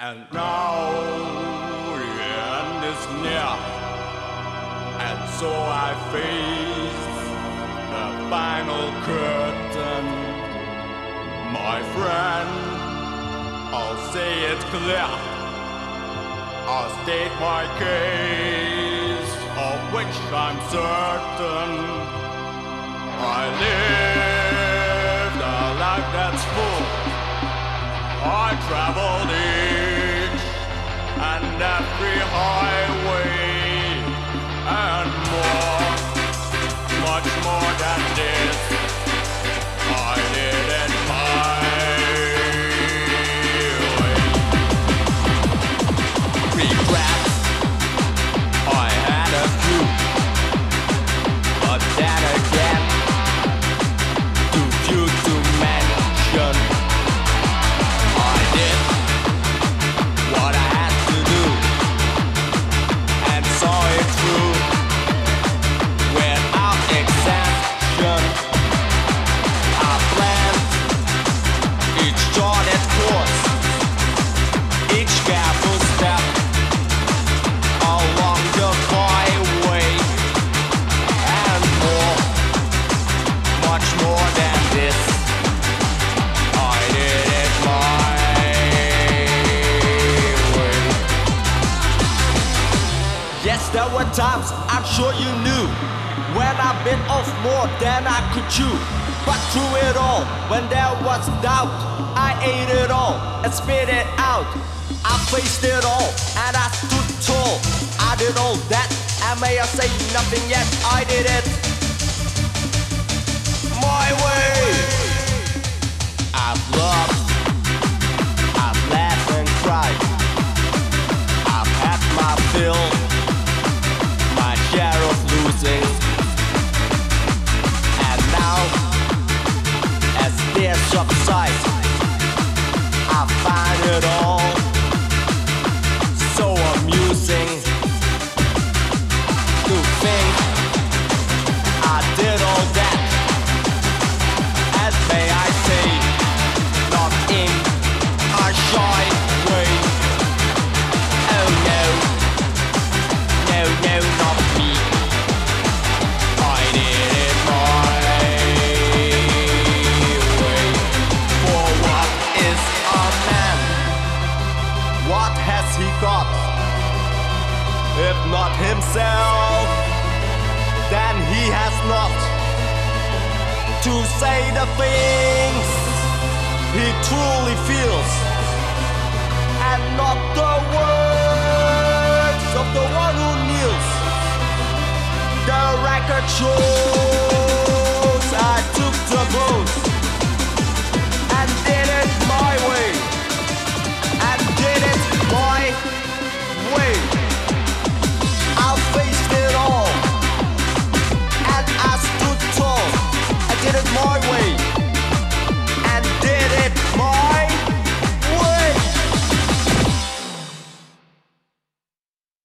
And now the end is near, and so I face the final curtain. My friend, I'll say it clear. I'll state my case, of which I'm certain. I lived a life that's full. I traveled each and every highway times I'm sure you knew when I bit off more than I could chew. But through it all, when there was doubt, I ate it all and spit it out. I faced it all and I stood tall. I did all that, and may I say nothing yet? I did it subside, I find it all so amusing to think If not himself, then he has not to say the things he truly feels and not the words of the one who kneels. The record shows